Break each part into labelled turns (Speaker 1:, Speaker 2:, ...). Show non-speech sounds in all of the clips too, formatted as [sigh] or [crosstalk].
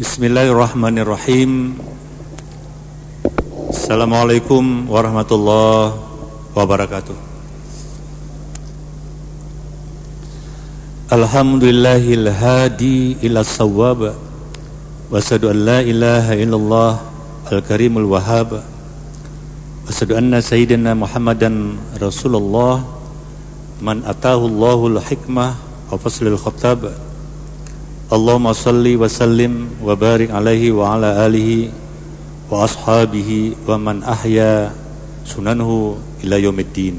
Speaker 1: Bismillahirrahmanirrahim. Assalamualaikum warahmatullahi wabarakatuh. Alhamdulillahil hadi ila sawab Wasadu an la ilaha illallah al-karimul wahab Wasadu anna sayyidina muhammadan rasulullah. Man atahu allahul hikmah wa faslil khatab Allahumma salli wa sallim wa barik alaihi wa ala alihi wa ashabihi wa man ahya sunanhu ila yaumiddin.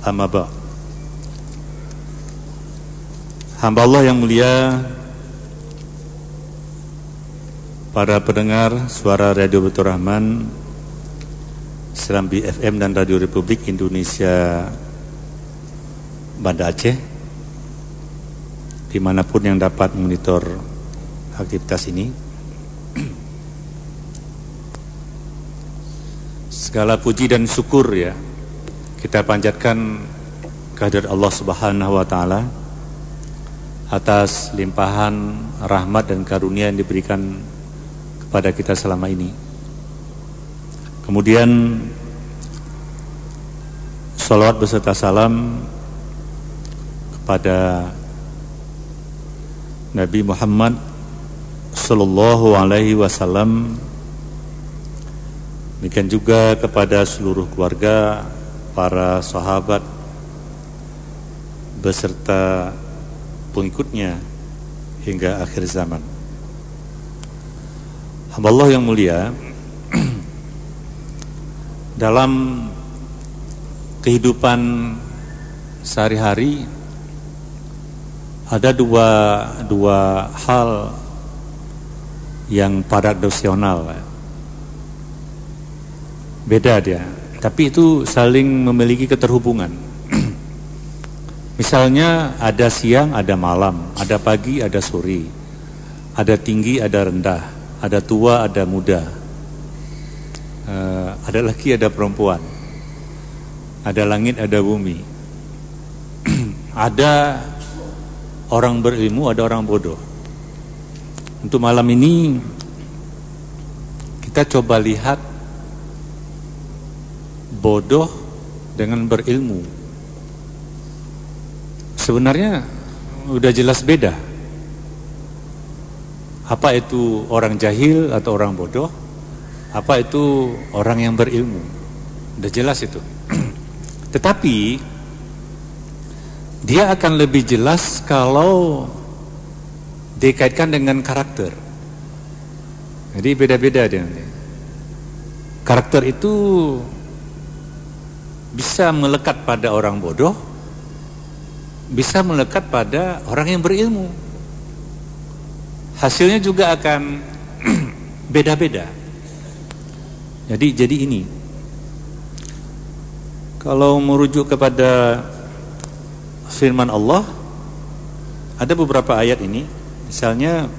Speaker 1: Amma ba Hamba Allah yang mulia para pendengar suara Radio Betul Rahman Serambi FM dan Radio Republik Indonesia Banda Aceh di mana pun yang dapat monitor aktivitas ini. Segala puji dan syukur ya kita panjatkan kehadirat Allah Subhanahu wa taala atas limpahan rahmat dan karunia yang diberikan kepada kita selama ini. Kemudian salawat beserta salam kepada Nabi Muhammad Sallallahu Alaihi Wasallam. Demikian juga kepada seluruh keluarga Para sahabat Beserta pengikutnya Hingga akhir zaman. Hamba Allah yang mulia [clears throat] Dalam Kehidupan Sehari-hari ada dua dua hal yang paradoksional beda dia. Tapi itu saling memiliki keterhubungan. [clears throat] Misalnya ada siang ada malam. Ada pagi ada sore. Ada tinggi ada rendah. Ada tua ada muda. Uh, ada laki ada perempuan. Ada langit ada bumi. [clears throat] Ada orang berilmu, ada orang bodoh. Untuk malam ini kita coba lihat bodoh dengan berilmu. Sebenarnya udah jelas beda. Apa itu orang jahil atau orang bodoh? Apa itu orang yang berilmu? Udah jelas itu. [clears throat] Tetapi dia akan lebih jelas kalau dikaitkan dengan karakter. Jadi beda-beda dia. Karakter itu bisa melekat pada orang bodoh, bisa melekat pada orang yang berilmu. Hasilnya juga akan [clears throat] beda-beda. Jadi jadi ini. Kalau merujuk kepada firman Allah ada beberapa ayat ini. Misalnya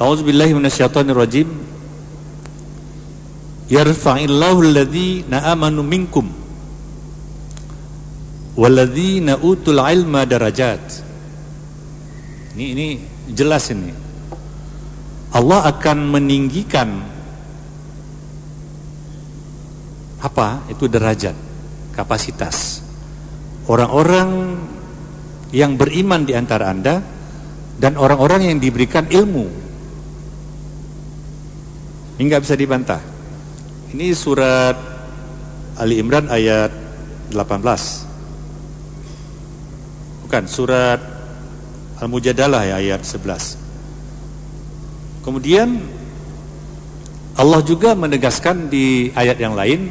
Speaker 1: A'udzubillahi minasyaitonirrajim. Yarfa'illahu alladhina amanu minkum walladzina utul ilma darajat. Ini ini jelas ini. Allah akan meninggikan apa? Itu derajat kapasitas orang-orang yang beriman di antara Anda dan orang-orang yang diberikan ilmu. Ini nggak bisa dibantah. Ini surat Ali Imran ayat 18. Bukan, surat Al-Mujadalah ya ayat 11. Kemudian Allah juga menegaskan di ayat yang lain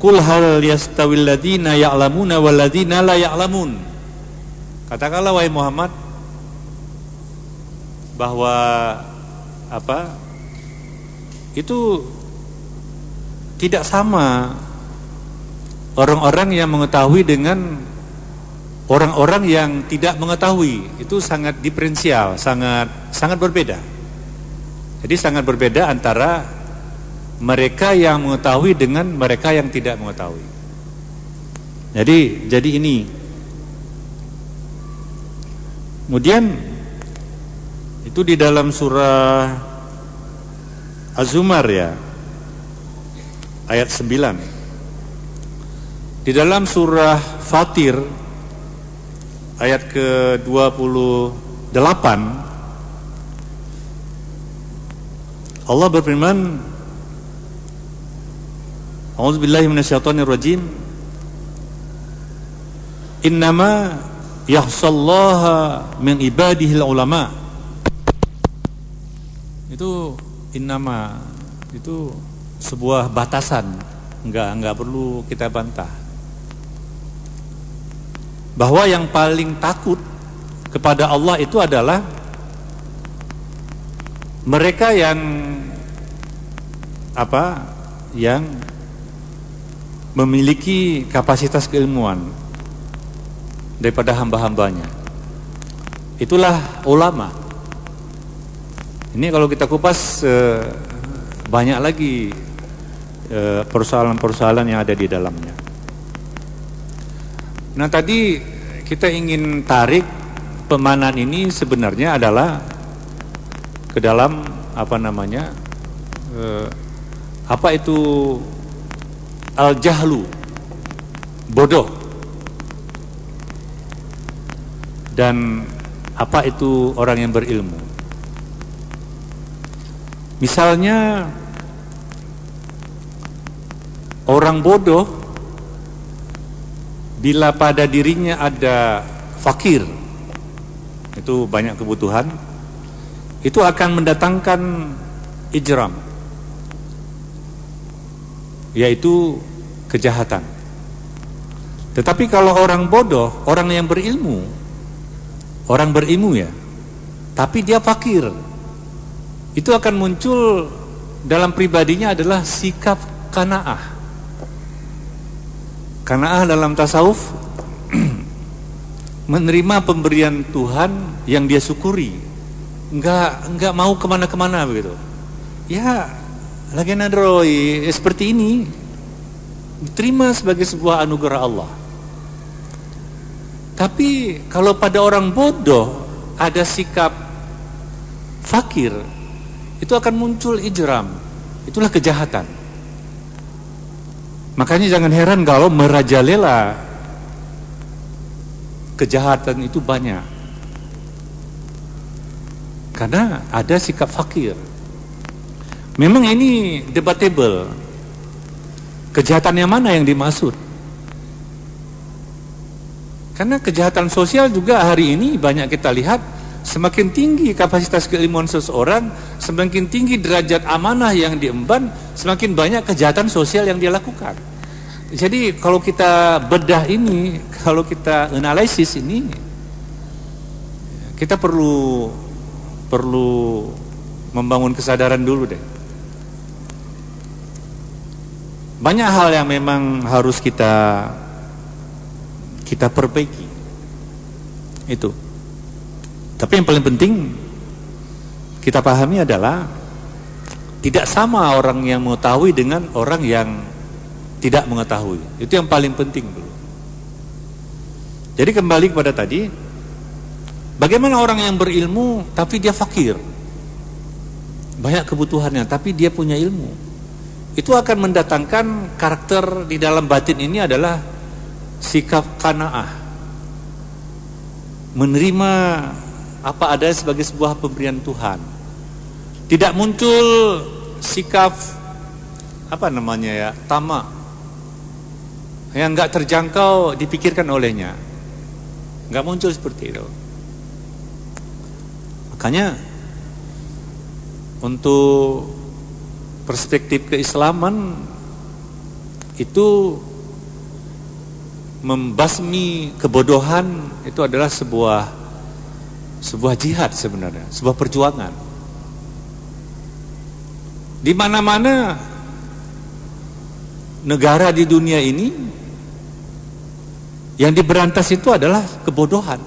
Speaker 1: Kul hal yastawil ladina ya'lamuna wal ladina la ya'lamun. Katakanlah wahai Muhammad bahwa apa? Itu tidak sama orang-orang yang mengetahui dengan orang-orang yang tidak mengetahui. Itu sangat diferensial, sangat sangat berbeda. Jadi sangat berbeda antara mereka yang mengetahui dengan mereka yang tidak mengetahui. Jadi jadi ini. Kemudian Itu di dalam surah Az-Zumar ya. Ayat 9. Di dalam surah Fatir ayat ke-28 Allah berfirman A'udzubillahi minasyaitonirrajim. Innama yahsallaha min ibadihil ulama Itu innama itu sebuah batasan. Enggak enggak perlu kita bantah. Bahwa yang paling takut kepada Allah itu adalah mereka yang apa yang memiliki kapasitas keilmuan daripada hamba-hambanya. Itulah ulama. Ini kalau kita kupas eh, banyak lagi eh, persoalan-persoalan yang ada di dalamnya. Nah tadi kita ingin tarik pemanan ini sebenarnya adalah ke dalam apa namanya eh, apa itu al jahlu bodoh. Dan apa itu orang yang berilmu? Misalnya orang bodoh bila pada dirinya ada fakir itu banyak kebutuhan itu akan mendatangkan ijram yaitu kejahatan. Tetapi kalau orang bodoh orang yang berilmu orang berilmu ya tapi dia fakir itu akan muncul dalam pribadinya adalah sikap kanaah karena dalam tasawuf [clears throat] menerima pemberian Tuhan yang dia syukuri, enggak enggak mau ke mana-kemana begitu. Ya, lagi nadroi eh, seperti ini diterima sebagai sebuah anugerah Allah. Tapi kalau pada orang bodoh ada sikap fakir, itu akan muncul ijram. Itulah kejahatan. Makanya jangan heran kalau merajalela kejahatan itu banyak. Karena ada sikap fakir. Memang ini debatable. Kejahatan yang mana yang dimaksud? Karena kejahatan sosial juga hari ini banyak kita lihat semakin tinggi kapasitas keilmuan seseorang, semakin tinggi derajat amanah yang diemban, semakin banyak kejahatan sosial yang dia lakukan. Jadi kalau kita bedah ini, kalau kita analisis ini, kita perlu perlu membangun kesadaran dulu deh. Banyak hal yang memang harus kita kita perbaiki. Itu. Tapi yang paling penting kita pahami adalah tidak sama orang yang mengetahui dengan orang yang tidak mengetahui. Itu yang paling penting. Jadi kembali kepada tadi, bagaimana orang yang berilmu tapi dia fakir, banyak kebutuhannya tapi dia punya ilmu, itu akan mendatangkan karakter di dalam batin ini adalah sikap kanaah, menerima apa ada sebagai sebuah pemberian Tuhan, tidak muncul sikap apa namanya ya tamak yang nggak terjangkau dipikirkan olehnya. Nggak muncul seperti itu. Makanya untuk perspektif keislaman itu membasmi kebodohan itu adalah sebuah sebuah jihad sebenarnya, sebuah perjuangan. Di mana-mana negara di dunia ini yang diberantas itu adalah kebodohan.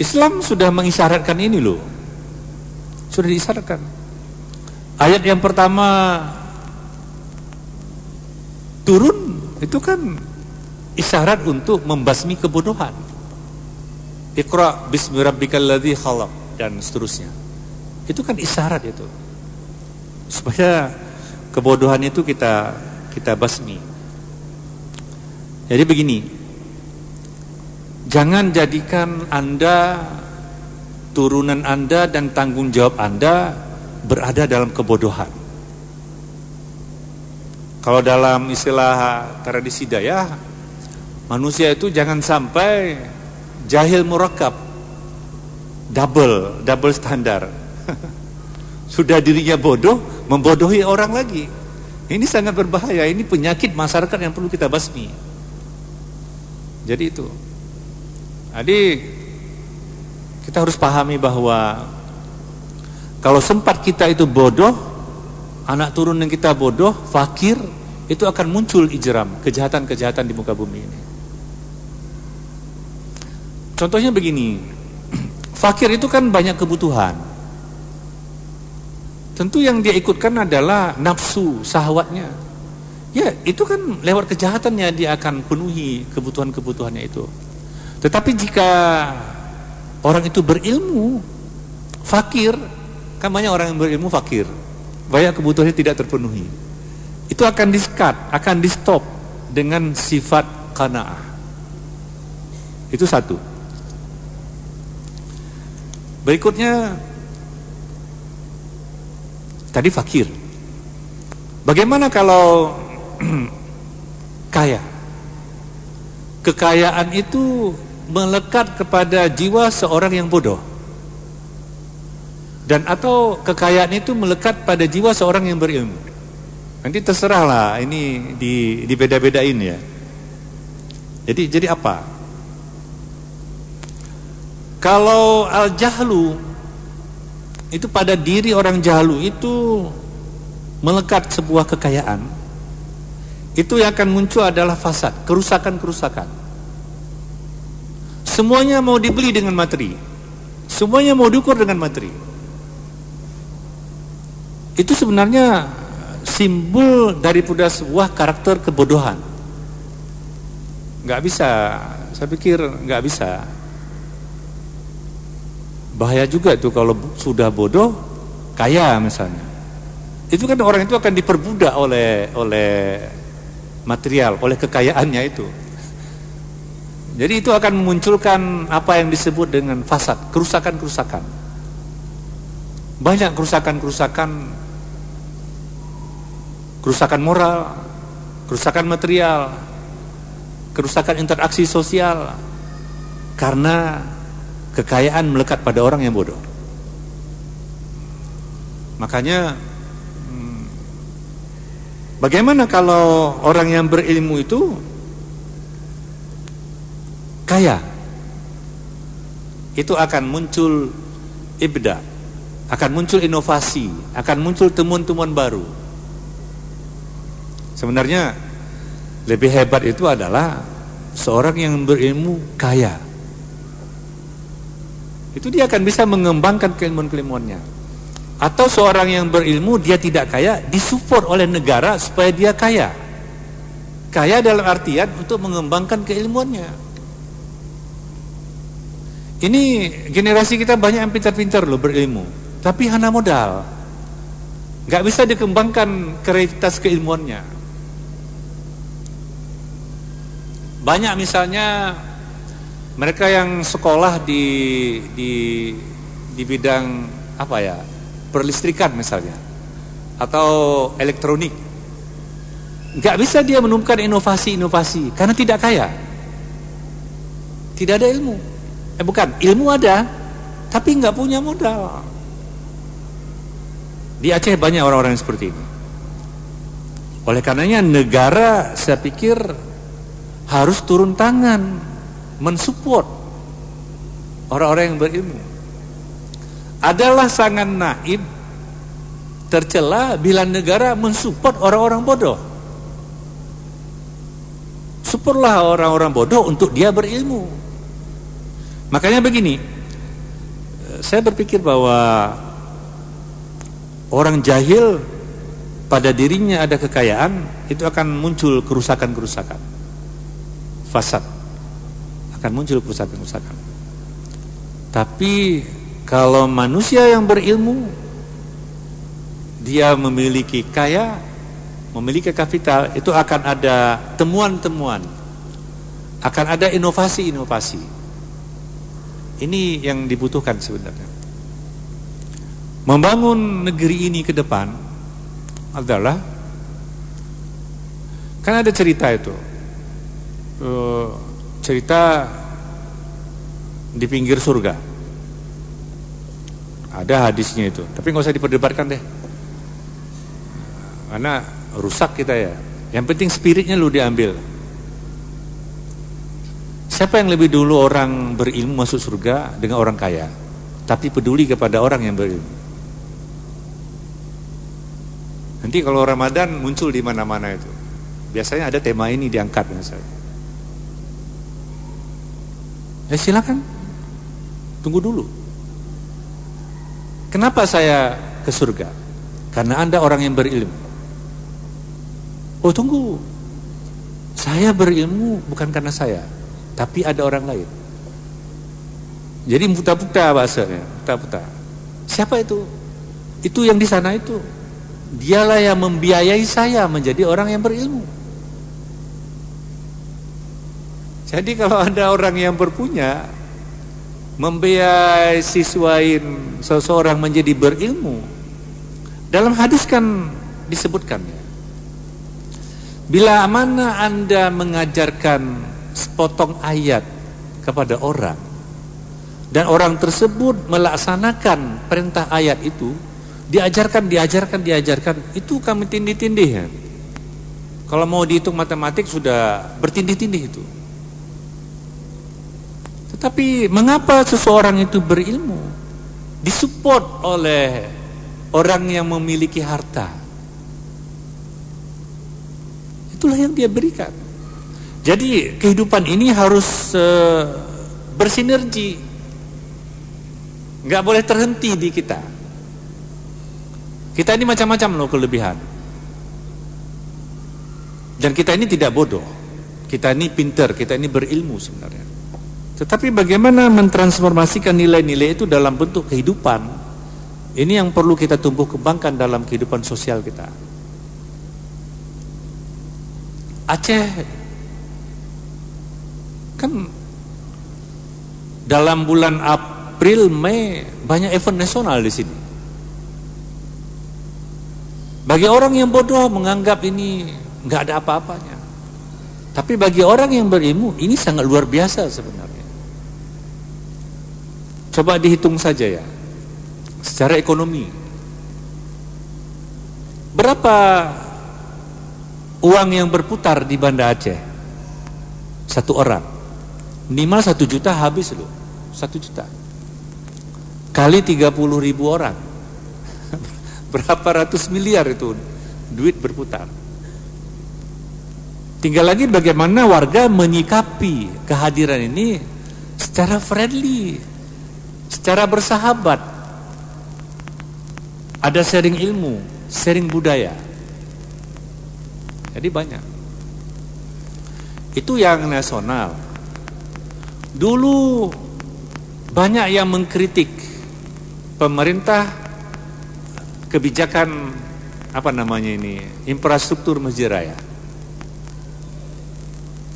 Speaker 1: Islam sudah mengisyaratkan ini loh. Sudah diisyaratkan. Ayat yang pertama turun itu kan isyarat untuk membasmi kebodohan. Iqra bismi rabbikal ladzi khalaq dan seterusnya. Itu kan isyarat itu. Supaya kebodohan itu kita kita basmi. Jadi begini. Jangan jadikan Anda turunan Anda dan tanggung jawab Anda berada dalam kebodohan. Kalau dalam istilah tradisi daya, manusia itu jangan sampai jahil murakab, double, double standar. [laughs] Sudah dirinya bodoh, membodohi orang lagi. Ini sangat berbahaya, ini penyakit masyarakat yang perlu kita basmi. Jadi itu. Jadi kita harus pahami bahwa kalau sempat kita itu bodoh, anak turun yang kita bodoh, fakir, itu akan muncul ijram, kejahatan-kejahatan di muka bumi ini. Contohnya begini, [clears throat] fakir itu kan banyak kebutuhan. Tentu yang dia ikutkan adalah nafsu, sahwatnya. Ya, itu kan lewat kejahatannya dia akan penuhi kebutuhan-kebutuhannya itu. Tetapi jika orang itu berilmu, fakir, kan banyak orang yang berilmu fakir. Banyak kebutuhannya tidak terpenuhi. Itu akan diskat, akan di stop dengan sifat qanaah. Itu satu. Berikutnya tadi fakir. Bagaimana kalau [clears throat] kaya? Kekayaan itu melekat kepada jiwa seorang yang bodoh. Dan atau kekayaan itu melekat pada jiwa seorang yang berilmu. Nanti terserahlah ini di di beda-bedain ya. Jadi jadi apa? Kalau al jahlu itu pada diri orang jahlu itu melekat sebuah kekayaan. Itu yang akan muncul adalah fasad, kerusakan-kerusakan. Semuanya mau dibeli dengan materi. Semuanya mau diukur dengan materi. Itu sebenarnya simbol daripada sebuah karakter kebodohan. Gak bisa, saya pikir gak bisa. Bahaya juga itu kalau sudah bodoh, kaya misalnya. Itu kan orang itu akan diperbudak oleh oleh material, oleh kekayaannya itu. Jadi itu akan memunculkan apa yang disebut dengan fasad, kerusakan-kerusakan. Banyak kerusakan-kerusakan kerusakan moral, kerusakan material, kerusakan interaksi sosial karena kekayaan melekat pada orang yang bodoh. Makanya hmm, bagaimana kalau orang yang berilmu itu kaya itu akan muncul ibda akan muncul inovasi akan muncul temuan-temuan baru sebenarnya lebih hebat itu adalah seorang yang berilmu kaya. Itu dia akan bisa mengembangkan keilmuan-keilmuannya. Atau seorang yang berilmu dia tidak kaya disupport oleh negara supaya dia kaya. Kaya dalam artian untuk mengembangkan keilmuannya. Ini generasi kita banyak yang pintar-pintar loh berilmu, tapi hanya modal. Gak bisa dikembangkan kreativitas keilmuannya. Banyak misalnya mereka yang sekolah di di di bidang apa ya perlistrikan misalnya atau elektronik nggak bisa dia menemukan inovasi-inovasi karena tidak kaya tidak ada ilmu Eh bukan, ilmu ada, tapi nggak punya modal. Di Aceh banyak orang-orang yang seperti ini. Oleh karenanya negara saya pikir harus turun tangan mensupport orang-orang yang berilmu. Adalah sangat naib tercela bila negara mensupport orang-orang bodoh. Supportlah orang-orang bodoh untuk dia berilmu. Makanya begini, saya berpikir bahwa orang jahil pada dirinya ada kekayaan, itu akan muncul kerusakan-kerusakan. Fasad. Akan muncul kerusakan-kerusakan. Tapi kalau manusia yang berilmu dia memiliki kaya, memiliki kapital, itu akan ada temuan-temuan. Akan ada inovasi-inovasi. Ini yang dibutuhkan sebenarnya. Membangun negeri ini ke depan adalah kan ada cerita itu. Uh, cerita di pinggir surga. Ada hadisnya itu, tapi nggak usah diperdebatkan deh. Karena rusak kita ya. Yang penting spiritnya lu diambil. Siapa yang lebih dulu orang berilmu masuk surga dengan orang kaya? Tapi peduli kepada orang yang berilmu. Nanti kalau Ramadan muncul di mana-mana itu. Biasanya ada tema ini diangkat misalnya. Ya silakan. Tunggu dulu. Kenapa saya ke surga? Karena Anda orang yang berilmu. Oh tunggu. Saya berilmu bukan karena saya, tapi ada orang lain. Jadi muta-muta bahasanya, muta-muta. Siapa itu? Itu yang di sana itu. Dialah yang membiayai saya menjadi orang yang berilmu. Jadi kalau ada orang yang berpunya, membiayai siswain seseorang menjadi berilmu dalam hadis kan disebutkan bila mana anda mengajarkan sepotong ayat kepada orang dan orang tersebut melaksanakan perintah ayat itu diajarkan diajarkan diajarkan itu kami tindih-tindih. Ya kalau mau dihitung matematik sudah bertindih-tindih itu tetapi mengapa seseorang itu berilmu? Disupport oleh orang yang memiliki harta. Itulah yang dia berikan. Jadi kehidupan ini harus uh, bersinergi. Nggak boleh terhenti di kita. Kita ini macam-macam loh kelebihan. Dan kita ini tidak bodoh. Kita ini pinter, kita ini berilmu sebenarnya. Tetapi bagaimana mentransformasikan nilai-nilai itu dalam bentuk kehidupan? Ini yang perlu kita tumbuh kembangkan dalam kehidupan sosial kita. Aceh Kan dalam bulan April, Mei Banyak event nasional di sini. Bagi orang yang bodoh menganggap ini nggak ada apa-apanya. Tapi bagi orang yang berilmu Ini sangat luar biasa sebenarnya Coba dihitung saja ya. Secara ekonomi. Berapa uang yang berputar di Banda Aceh? Satu orang. Minimal satu juta habis loh. Satu juta. Kali 30 ribu orang. [laughs] Berapa ratus miliar itu duit berputar. Tinggal lagi bagaimana warga menyikapi kehadiran ini secara friendly, secara bersahabat ada sharing ilmu sharing budaya. Jadi banyak. Itu yang nasional. Dulu banyak yang mengkritik pemerintah kebijakan apa namanya ini infrastruktur masjid raya.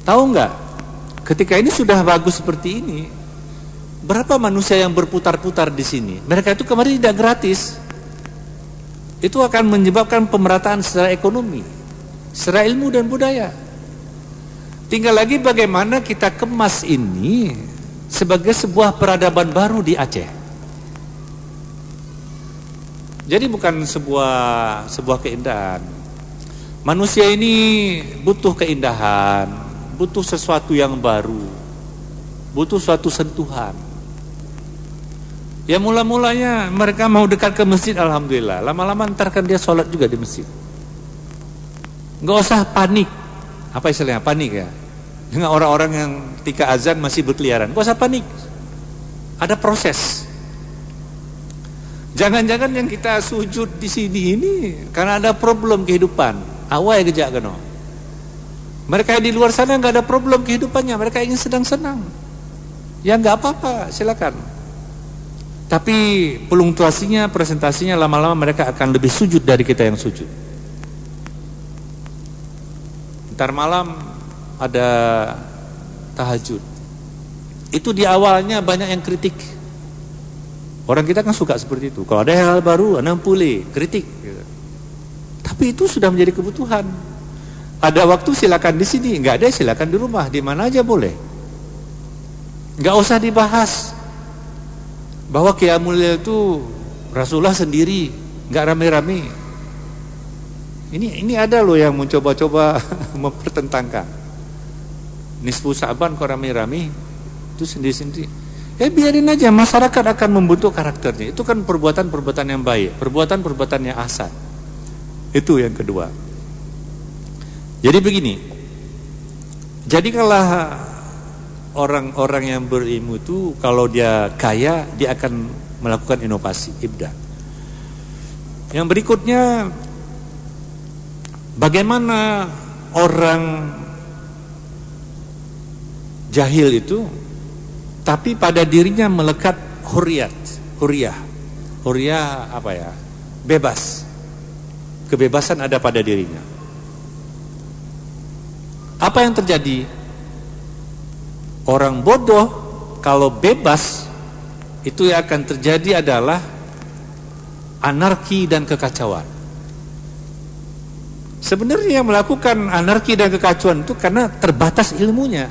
Speaker 1: Tahu nggak? Ketika ini sudah bagus seperti ini Berapa manusia yang berputar-putar di sini? Mereka itu kemarin tidak gratis. Itu akan menyebabkan pemerataan secara ekonomi, secara ilmu dan budaya. Tinggal lagi bagaimana kita kemas ini sebagai sebuah peradaban baru di Aceh. Jadi bukan sebuah sebuah keindahan. Manusia ini butuh keindahan, butuh sesuatu yang baru, butuh suatu sentuhan. Ya mula-mulanya mereka mau dekat ke masjid Alhamdulillah. Lama-lama ntar kan dia sholat juga di masjid. Nggak usah panik. Apa istilahnya? Panik ya? Dengan orang-orang yang ketika azan masih berkeliaran. Nggak usah panik. Ada proses. Jangan-jangan yang kita sujud di sini ini Karena ada problem kehidupan. Awal gejak kena Mereka di luar sana nggak ada problem kehidupannya. Mereka ingin sedang senang Ya nggak apa-apa. Silakan Tapi pelungtuasinya, presentasinya lama-lama mereka akan lebih sujud dari kita yang sujud. Ntar malam ada tahajud. Itu di awalnya banyak yang kritik. Orang kita kan suka seperti itu. Kalau ada hal baru, enam pulih, kritik. Tapi itu sudah menjadi kebutuhan. Ada waktu silakan di sini, nggak ada silakan di rumah, di mana aja boleh. Nggak usah dibahas bahwa Qiyamul itu Rasulullah sendiri, nggak rame-rame. Ini ini ada loh yang mencoba-coba [laughs] mempertentangkan. Nisfu Sa'ban kok rame-rame itu sendiri-sendiri. Ya biarin aja masyarakat akan membentuk karakternya. Itu kan perbuatan-perbuatan yang baik, perbuatan-perbuatan yang asal. Itu yang kedua. Jadi begini. Jadi kalau orang-orang yang berilmu itu kalau dia kaya dia akan melakukan inovasi ibda. Yang berikutnya bagaimana orang jahil itu tapi pada dirinya melekat huriyat, huriyah. Huriyah apa ya? Bebas. Kebebasan ada pada dirinya. Apa yang terjadi? Orang bodoh kalau bebas itu yang akan terjadi adalah anarki dan kekacauan. Sebenarnya yang melakukan anarki dan kekacauan itu karena terbatas ilmunya.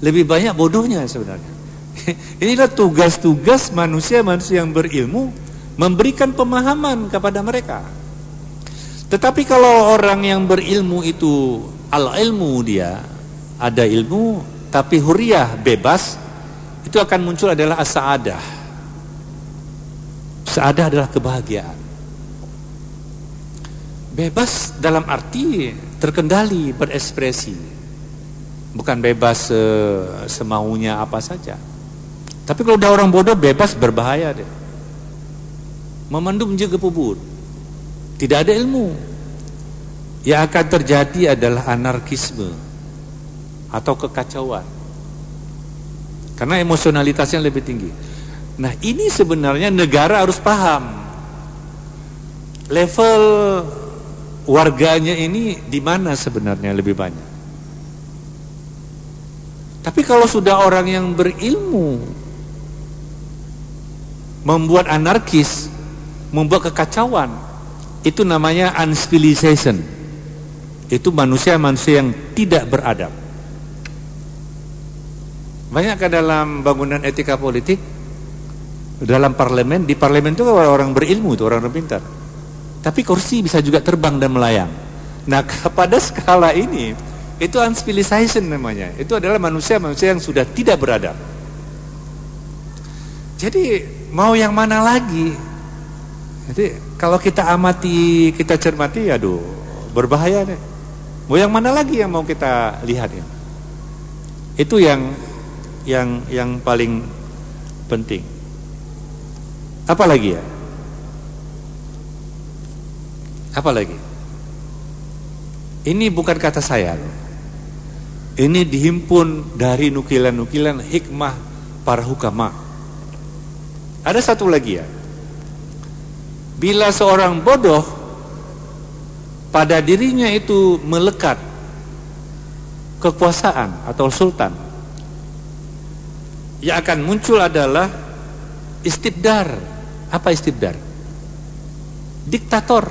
Speaker 1: Lebih banyak bodohnya sebenarnya. [laughs] Inilah tugas-tugas manusia-manusia yang berilmu memberikan pemahaman kepada mereka. Tetapi kalau orang yang berilmu itu al-ilmu dia, ada ilmu tapi huriyah bebas itu akan muncul adalah as-sa'adah. Sa'adah adalah kebahagiaan. Bebas dalam arti terkendali berekspresi. Bukan bebas se semaunya apa saja. Tapi kalau udah orang bodoh bebas berbahaya deh. Memandum juga pubur. Tidak ada ilmu. Yang akan terjadi adalah anarkisme atau kekacauan. Karena emosionalitasnya lebih tinggi. Nah, ini sebenarnya negara harus paham. Level warganya ini di mana sebenarnya lebih banyak. Tapi kalau sudah orang yang berilmu membuat anarkis, membuat kekacauan, itu namanya uncivilization. Itu manusia-manusia yang tidak beradab. Banyak ke dalam bangunan etika politik dalam parlemen, di parlemen itu orang-orang berilmu, itu orang-orang pintar. Tapi kursi bisa juga terbang dan melayang. Nah, [laughs] pada skala ini itu uncivilization namanya. Itu adalah manusia-manusia yang sudah tidak beradab. Jadi mau yang mana lagi? Jadi kalau kita amati, kita cermati, aduh berbahaya deh. Mau yang mana lagi yang mau kita lihat ya? Itu yang yang yang paling penting. Apa lagi ya? Apa lagi? Ini bukan kata saya Ini dihimpun dari nukilan-nukilan hikmah para hukama. Ada satu lagi ya. Bila seorang bodoh pada dirinya itu melekat kekuasaan atau sultan yang akan muncul adalah istibdar. Apa istibdar? Diktator.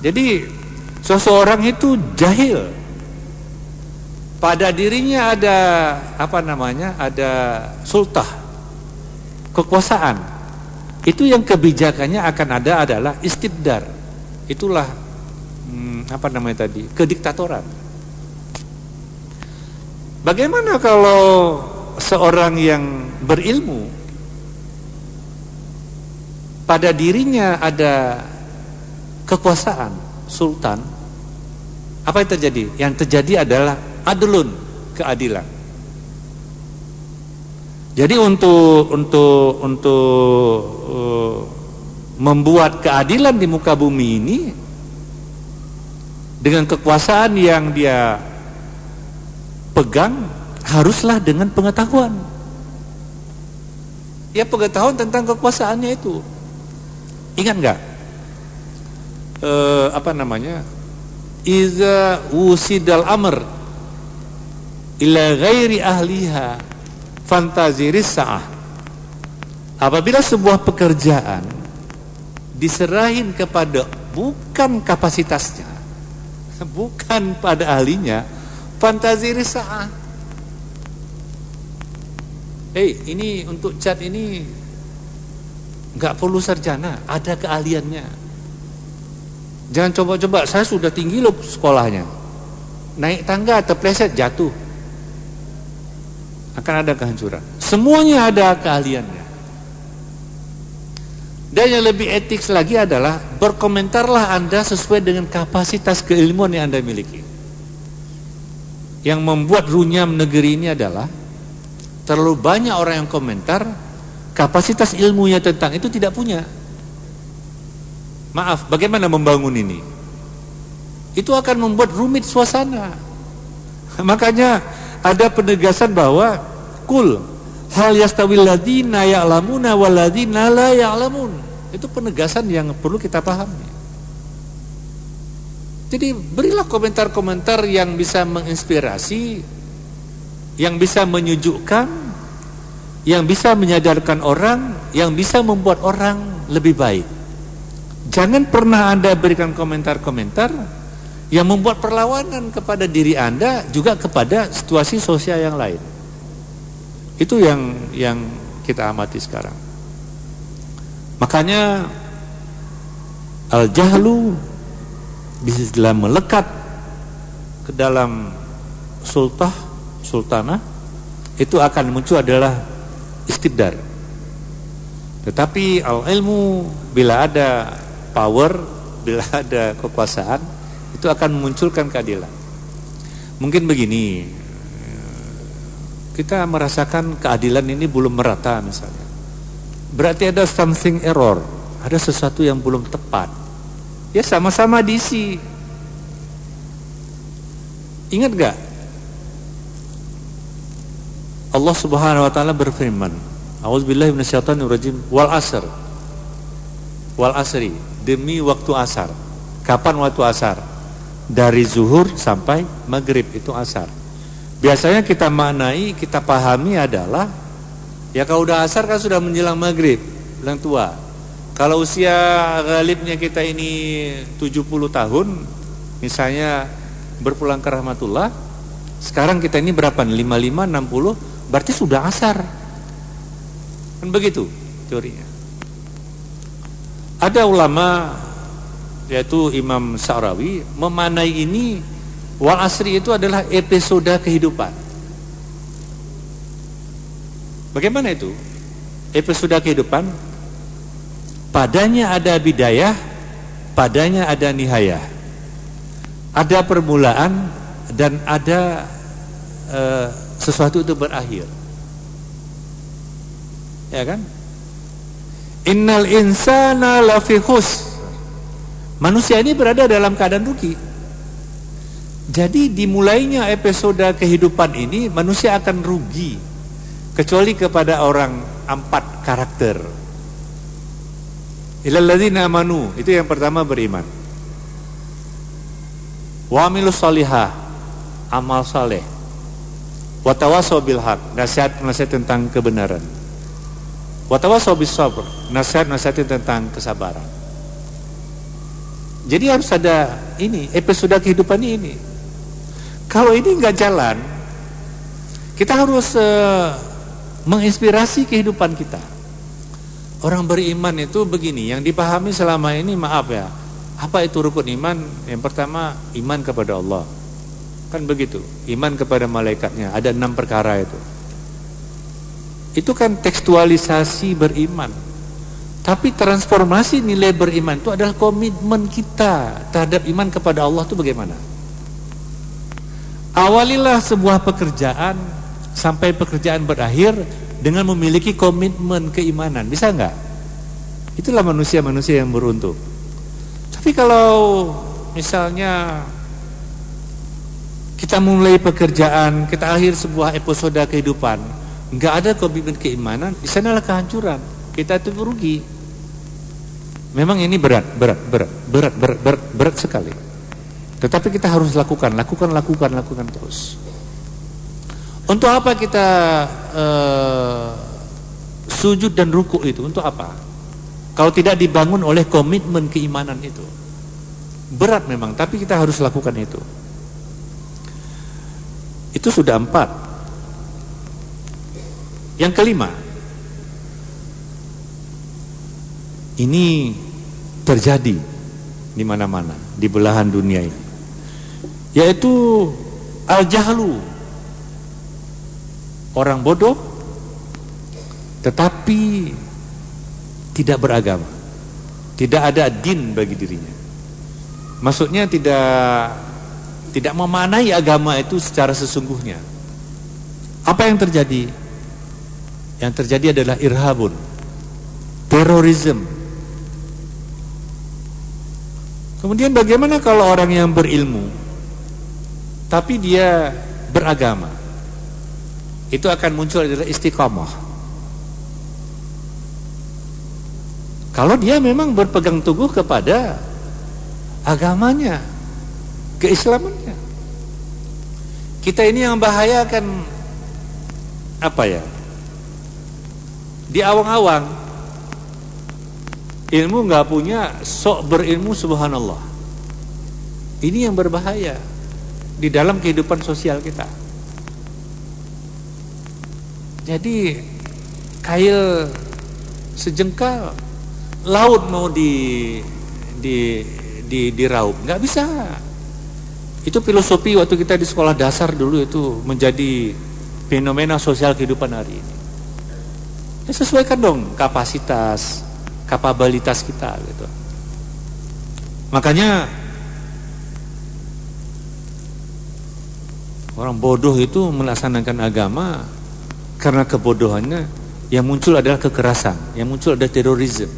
Speaker 1: Jadi seseorang itu jahil. Pada dirinya ada apa namanya? Ada sultah. Kekuasaan. Itu yang kebijakannya akan ada adalah istibdar. Itulah hmm, apa namanya tadi? Kediktatoran. Bagaimana kalau seorang yang berilmu pada dirinya ada kekuasaan sultan apa yang terjadi? Yang terjadi adalah adlun, keadilan. Jadi untuk untuk untuk uh, membuat keadilan di muka bumi ini dengan kekuasaan yang dia pegang haruslah dengan pengetahuan. Ya pengetahuan tentang kekuasaannya itu. Ingat nggak? E, apa namanya? Iza wusidal amr ila ghairi ahliha fantaziris sa'ah. Apabila sebuah pekerjaan diserahin kepada bukan kapasitasnya, [laughs] bukan pada ahlinya, fantaziris sa'ah. Hei, ini untuk cat ini nggak perlu sarjana, ada keahliannya. Jangan coba-coba, saya sudah tinggi loh sekolahnya. Naik tangga terpleset jatuh. Akan ada kehancuran. Semuanya ada keahliannya. Dan yang lebih etik lagi adalah berkomentarlah Anda sesuai dengan kapasitas keilmuan yang Anda miliki. Yang membuat runyam negeri ini adalah terlalu banyak orang yang komentar kapasitas ilmunya tentang itu tidak punya. Maaf bagaimana membangun ini? Itu akan membuat rumit suasana. [laughs] Makanya ada penegasan bahwa kul hal yastawil ladina ya'lamuna wal ladina la ya'lamun. Itu penegasan yang perlu kita pahami jadi berilah komentar-komentar yang bisa menginspirasi yang bisa menyejukkan, yang bisa menyadarkan orang, yang bisa membuat orang lebih baik. Jangan pernah Anda berikan komentar-komentar yang membuat perlawanan kepada diri Anda juga kepada situasi sosial yang lain. Itu yang yang kita amati sekarang. Makanya al-jahlu bisa melekat ke dalam sultah sultanah itu akan muncul adalah istibdar. Tetapi al ilmu bila ada power, bila ada kekuasaan itu akan memunculkan keadilan. Mungkin begini, kita merasakan keadilan ini belum merata misalnya. Berarti ada something error, ada sesuatu yang belum tepat. Ya sama-sama diisi. Ingat gak Allah Subhanahu wa taala berfirman, A'udzubillahi minasyaitonirrajim wal asr. Wal asri, demi waktu asar. Kapan waktu asar? Dari zuhur sampai maghrib itu asar. Biasanya kita maknai, kita pahami adalah ya kalau udah asar kan sudah menjelang maghrib, bilang tua. Kalau usia galibnya kita ini 70 tahun, misalnya berpulang ke rahmatullah, sekarang kita ini berapa? 55, 60, berarti sudah asar. Kan begitu teorinya. Ada ulama yaitu Imam Sa'rawi memanai ini wal asri itu adalah episode kehidupan. Bagaimana itu? Episode kehidupan padanya ada bidayah, padanya ada nihayah. Ada permulaan dan ada uh, sesuatu itu berakhir. Ya kan? Innal insana lafi khus. Manusia ini berada dalam keadaan rugi. Jadi dimulainya episode kehidupan ini manusia akan rugi kecuali kepada orang empat karakter. Ilalladzina amanu, itu yang pertama beriman. Wa amilus salihah, amal saleh. Watawasaw bil haq, nasihat-nasihat tentang kebenaran. Watawasaw bis sabr, nasihat-nasihat tentang kesabaran. Jadi harus ada ini, episode kehidupan ini. Kalau ini nggak jalan, kita harus uh, menginspirasi kehidupan kita. Orang beriman itu begini, yang dipahami selama ini maaf ya, apa itu rukun iman? Yang pertama, iman kepada Allah. Kan begitu. Iman kepada malaikatnya. Ada enam perkara itu. Itu kan tekstualisasi beriman. Tapi transformasi nilai beriman itu adalah komitmen kita terhadap iman kepada Allah itu bagaimana? Awalilah sebuah pekerjaan sampai pekerjaan berakhir dengan memiliki komitmen keimanan. Bisa nggak? Itulah manusia-manusia yang beruntung. Tapi kalau misalnya kita mulai pekerjaan, kita akhir sebuah episode kehidupan. nggak ada komitmen keimanan, di sanalah kehancuran. Kita itu rugi. Memang ini berat, berat, berat, berat, berat, berat, berat sekali. Tetapi kita harus lakukan, lakukan, lakukan, lakukan terus. Untuk apa kita uh, sujud dan ruku itu? Untuk apa? Kalau tidak dibangun oleh komitmen keimanan itu. Berat memang, tapi kita harus lakukan itu. Itu sudah empat. Yang kelima, ini terjadi di mana-mana di belahan dunia ini yaitu al-jahlu orang bodoh tetapi tidak beragama. Tidak ada din bagi dirinya. Maksudnya tidak tidak memanai agama itu secara sesungguhnya. Apa yang terjadi? Yang terjadi adalah irhabun terorisme. Kemudian bagaimana kalau orang yang berilmu tapi dia beragama? Itu akan muncul adalah istiqamah. Kalau dia memang berpegang teguh kepada agamanya, keislamannya. Kita ini yang bahayakan apa ya? Di awang-awang Ilmu nggak punya, sok berilmu subhanallah. Ini yang berbahaya di dalam kehidupan sosial kita. Jadi kail sejengkal laut mau di di di diraup nggak bisa. Itu filosofi waktu kita di sekolah dasar dulu itu menjadi fenomena sosial kehidupan hari ini. Ya sesuaikan dong kapasitas, kapabilitas kita gitu. Makanya orang bodoh itu melaksanakan agama karena kebodohannya yang muncul adalah kekerasan, yang muncul adalah terorisme.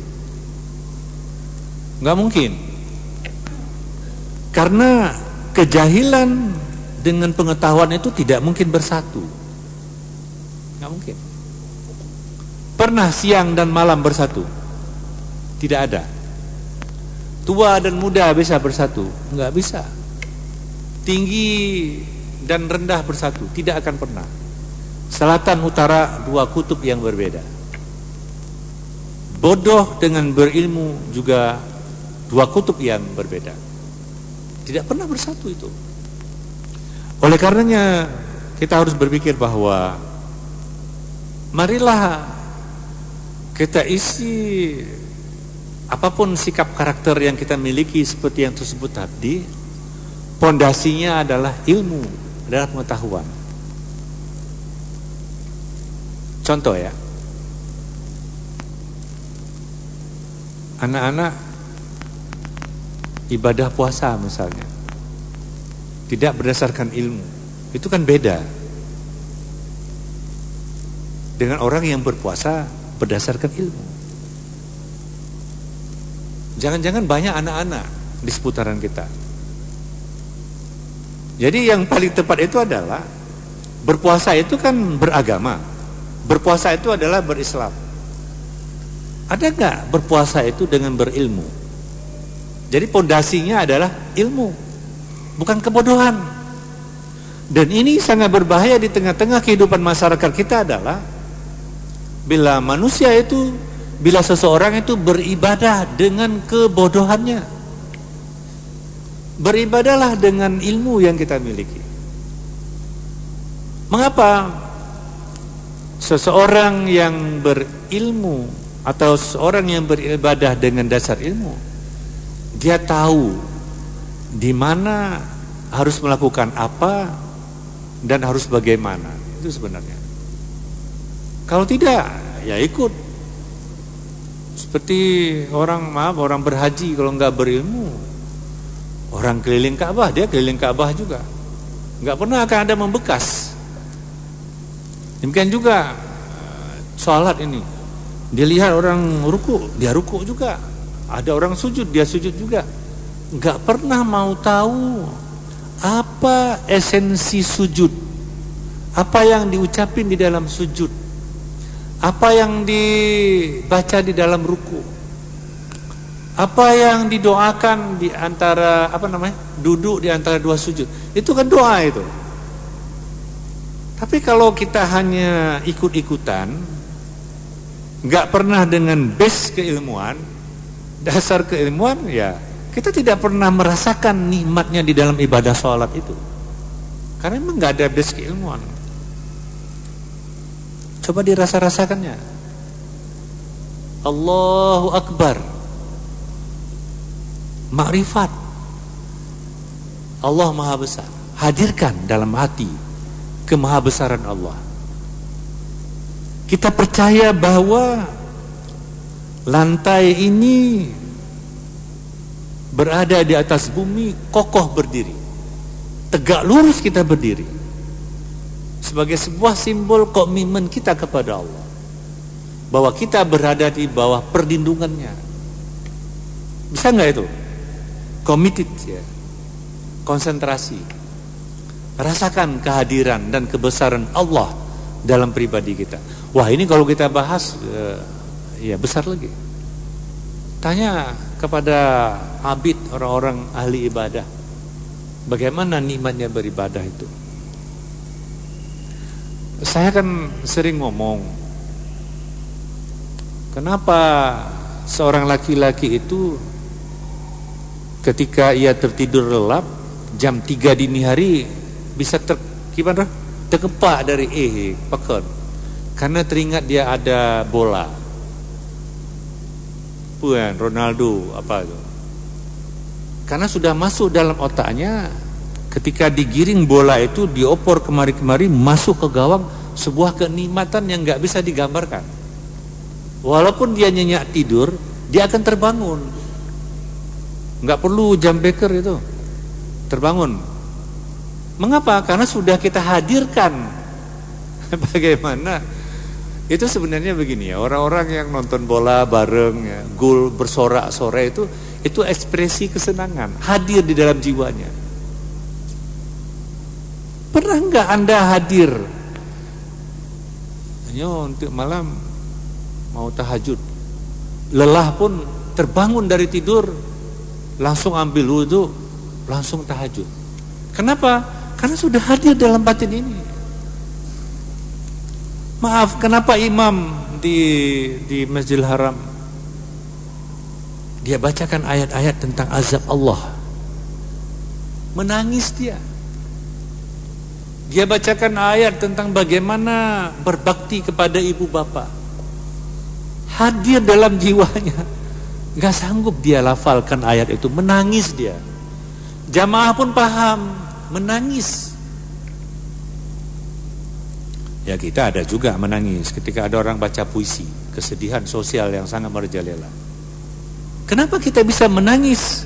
Speaker 1: Enggak mungkin. Karena kejahilan dengan pengetahuan itu tidak mungkin bersatu. Enggak mungkin. Pernah siang dan malam bersatu? Tidak ada. Tua dan muda bisa bersatu? Enggak bisa. Tinggi dan rendah bersatu? Tidak akan pernah. Selatan utara dua kutub yang berbeda. Bodoh dengan berilmu juga dua kutub yang berbeda. Tidak pernah bersatu itu. Oleh karenanya kita harus berpikir bahwa marilah kita isi apa pun sikap karakter yang kita miliki seperti yang tersebut tadi, pondasinya adalah ilmu, adalah pengetahuan. Contoh ya, anak-anak ibadah puasa misalnya, tidak berdasarkan ilmu, itu kan beda dengan orang yang berpuasa berdasarkan ilmu. Jangan-jangan banyak anak-anak di seputaran kita. Jadi yang paling tepat itu adalah berpuasa itu kan beragama. Berpuasa itu adalah berislam. Ada nggak berpuasa itu dengan berilmu? Jadi pondasinya adalah ilmu, bukan kebodohan. Dan ini sangat berbahaya di tengah-tengah kehidupan masyarakat kita adalah bila manusia itu bila seseorang itu beribadah dengan kebodohannya. Beribadahlah dengan ilmu yang kita miliki. Mengapa seseorang yang berilmu atau seseorang yang beribadah dengan dasar ilmu dia tahu di mana harus melakukan apa dan harus bagaimana. Itu sebenarnya. Kalau tidak ya ikut. Seperti orang maaf orang berhaji kalau nggak berilmu, orang keliling Ka'bah dia keliling Ka'bah juga, nggak pernah akan ada membekas. Demikian juga sholat ini, dia lihat orang ruku, dia ruku juga. Ada orang sujud, dia sujud juga. Nggak pernah mau tahu apa esensi sujud, apa yang diucapin di dalam sujud Apa yang dibaca di dalam ruku? Apa yang didoakan di antara apa namanya? duduk di antara dua sujud. Itu kan doa itu. Tapi kalau kita hanya ikut-ikutan, nggak pernah dengan base keilmuan, dasar keilmuan ya kita tidak pernah merasakan nikmatnya di dalam ibadah sholat itu. Karena memang nggak ada base keilmuan. Coba dirasa-rasakannya. Allahu Akbar. Makrifat. Allah Maha Besar. Hadirkan dalam hati kemahabesaran Allah. Kita percaya bahwa lantai ini berada di atas bumi kokoh berdiri. Tegak lurus kita berdiri. Sebagai sebuah simbol komitmen kita kepada Allah. Bahwa kita berada di bawah perlindungannya. Bisa nggak itu? Committed ya. Konsentrasi rasakan kehadiran dan kebesaran Allah dalam pribadi kita wah ini kalau kita bahas uh, ya besar lagi tanya kepada abid orang-orang ahli ibadah Bagaimana nikmatnya beribadah itu? Saya kan sering ngomong, kenapa seorang laki-laki itu ketika ia tertidur lelap jam 3 dini hari bisa ter gimana? terkepak dari eh pekan karena teringat dia ada bola. Puan Ronaldo apa itu? Karena sudah masuk dalam otaknya ketika digiring bola itu diopor kemari-kemari masuk ke gawang sebuah kenikmatan yang nggak bisa digambarkan. Walaupun dia nyenyak tidur, dia akan terbangun. Nggak perlu jam beker itu. Terbangun. Mengapa? Karena sudah kita hadirkan. [laughs] Bagaimana? Itu sebenarnya begini ya, orang-orang yang nonton bola bareng ya, gol bersorak-sorai itu itu ekspresi kesenangan, hadir di dalam jiwanya. Pernah nggak Anda hadir hanya untuk malam mau tahajud. Lelah pun terbangun dari tidur, langsung ambil wudhu, langsung tahajud. Kenapa? Karena sudah hadir dalam batin ini. Maaf, kenapa imam di di Masjidil Haram dia bacakan ayat-ayat tentang azab Allah. Menangis dia. Dia bacakan ayat tentang bagaimana berbakti kepada ibu bapak. Hadir dalam jiwanya. Gak sanggup dia lafalkan ayat itu. Menangis dia. Jamaah pun paham. Menangis. Ya kita ada juga menangis ketika ada orang baca puisi. Kesedihan sosial yang sangat merajalela. Kenapa kita bisa menangis,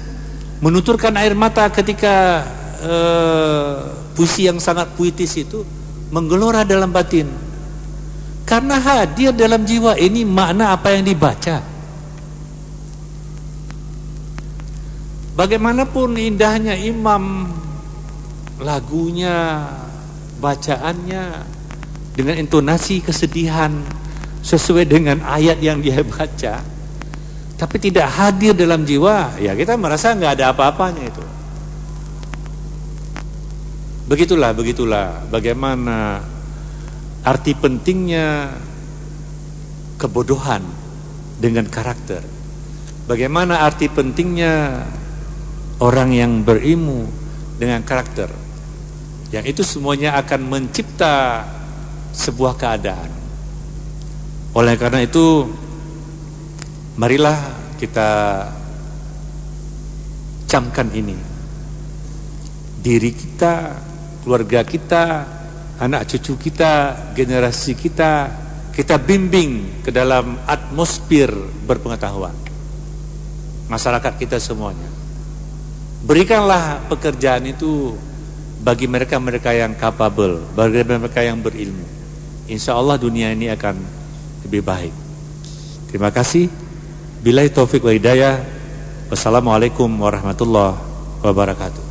Speaker 1: menuturkan air mata ketika uh, puisi yang sangat puitis itu menggelora dalam batin? Karena hadir dalam jiwa ini makna apa yang dibaca. Bagaimanapun indahnya imam, lagunya, bacaannya, dengan intonasi kesedihan, sesuai dengan ayat yang dia baca, tapi tidak hadir dalam jiwa, ya kita merasa nggak ada apa-apanya itu. Begitulah, begitulah bagaimana arti pentingnya kebodohan dengan karakter. Bagaimana arti pentingnya orang yang berilmu dengan karakter. Yang itu semuanya akan mencipta sebuah keadaan. Oleh karena itu Marilah kita camkan ini. Diri kita, keluarga kita, anak cucu kita, generasi kita, kita bimbing ke dalam atmosfer berpengetahuan. Masyarakat kita semuanya. Berikanlah pekerjaan itu bagi mereka-mereka yang capable, bagi mereka yang berilmu. Insya Allah dunia ini akan lebih baik. Terima kasih. Bilahi taufik wa hidayah. Wassalamualaikum warahmatullahi wabarakatuh.